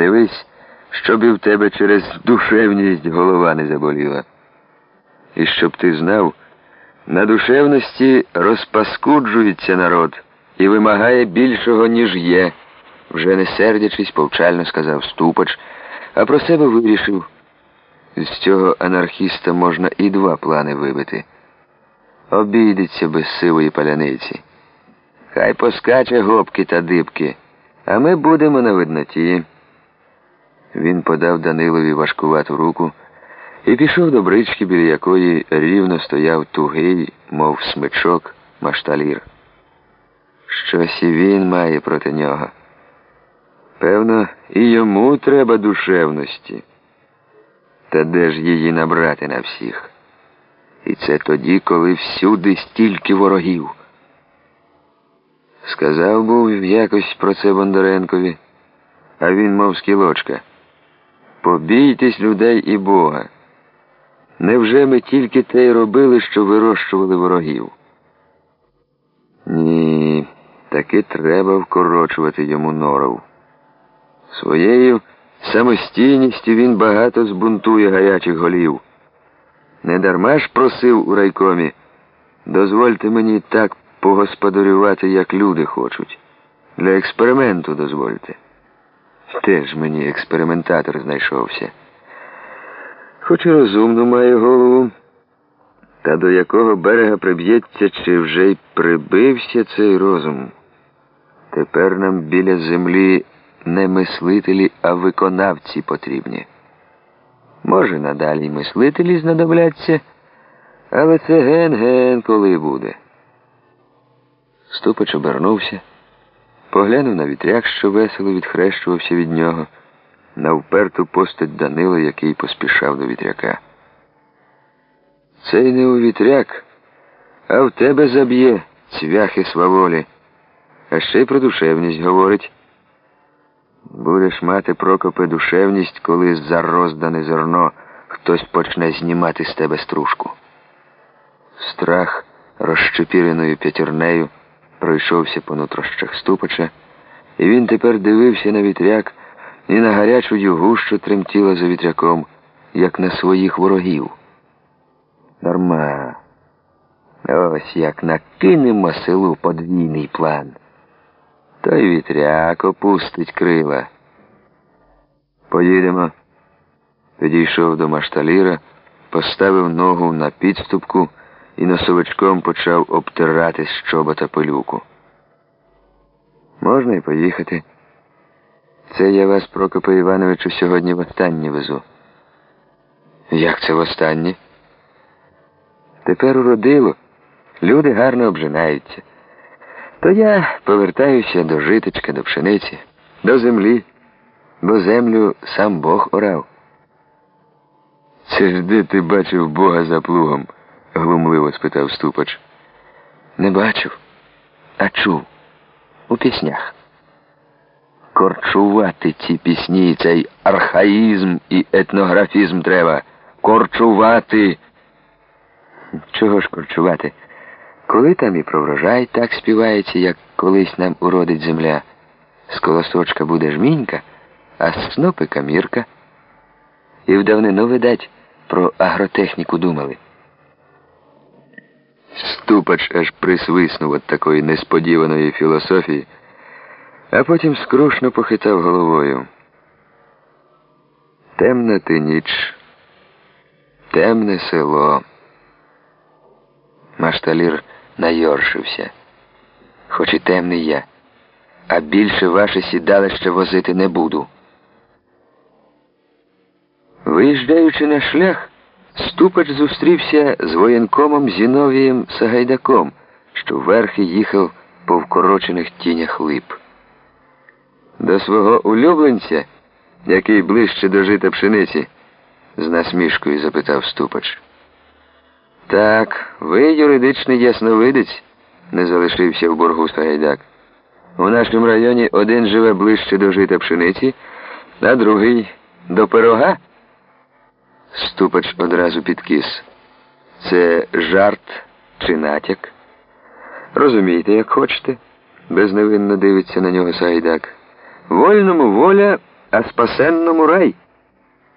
Дивись, щоб і в тебе через душевність голова не заболіла. І щоб ти знав, на душевності розпаскуджується народ і вимагає більшого, ніж є, вже не сердячись, повчально сказав Ступач, а про себе вирішив. З цього анархіста можна і два плани вибити. Обійдеться без сивої паляниці. Хай поскаче гопки та дибки, а ми будемо на видноті. Він подав Данилові важкувату руку і пішов до брички, біля якої рівно стояв тугий, мов смичок, машталір. Щось і він має проти нього. Певно, і йому треба душевності. Та де ж її набрати на всіх? І це тоді, коли всюди стільки ворогів. Сказав був якось про це Бондаренкові, а він, мов скілочка. Побійтесь людей і Бога. Невже ми тільки те й робили, що вирощували ворогів? Ні, таки треба вкорочувати йому норов. Своєю самостійністю він багато збунтує гарячих голів. Недарма ж просив у райкомі, дозвольте мені так погосподарювати, як люди хочуть. Для експерименту дозвольте. Теж мені експериментатор знайшовся. Хоч і розумно має голову, та до якого берега приб'ється, чи вже й прибився цей розум. Тепер нам біля землі не мислителі, а виконавці потрібні. Може, надалі мислителі знадобляться, але це ген-ген коли буде. Ступач обернувся, поглянув на вітряк, що весело відхрещувався від нього, на вперту постать Данила, який поспішав до вітряка. Цей не у вітряк, а в тебе заб'є цвяхи сваволі, а ще й про душевність говорить. Будеш мати Прокопе душевність, коли за роздане зерно хтось почне знімати з тебе стружку. Страх розщепіреною п'ятірнею пройшовся по нутрощах ступача, і він тепер дивився на вітряк і на гарячу югу, що тремтіла за вітряком, як на своїх ворогів. Норма. Ось як накинемо селу подвійний план. Той вітряк опустить крила. Поїдемо. Підійшов до машталіра, поставив ногу на підступку і носовичком почав обтирати з чобота пилюку. Можна й поїхати. Це я вас, Прокопе Івановичу, сьогодні востаннє везу. Як це востаннє? Тепер уродило. Люди гарно обжинаються. То я повертаюся до житочка, до пшениці, до землі, бо землю сам Бог орав. Це ж де ти бачив Бога за плугом? Глумливо спитав Ступач. Не бачив, а чув у піснях. Корчувати ці пісні, цей архаїзм і етнографізм треба. Корчувати. Чого ж корчувати? Коли там і про врожай так співається, як колись нам уродить земля, з колосочка буде жмінька, а з снопика мірка. І в давнину, видать, про агротехніку думали. Ступач аж присвиснув від такої несподіваної філософії, а потім скрушно похитав головою. Темна ти ніч, темне село. Машталір найоршився. Хоч і темний я, а більше ваше сідалище возити не буду. Виїжджаючи на шлях, Ступач зустрівся з воєнкомом Зіновієм Сагайдаком, що вверхи їхав по вкорочених тінях лип. До свого улюбленця, який ближче до жита пшениці, з насмішкою запитав Ступач. Так, ви юридичний ясновидець, не залишився в боргу Сагайдак. У нашому районі один живе ближче до жита пшениці, а другий до пирога. Ступач одразу підкис. Це жарт чи натяк? Розумієте, як хочете, безневинно дивиться на нього Сайдак. Вольному воля, а спасенному рай.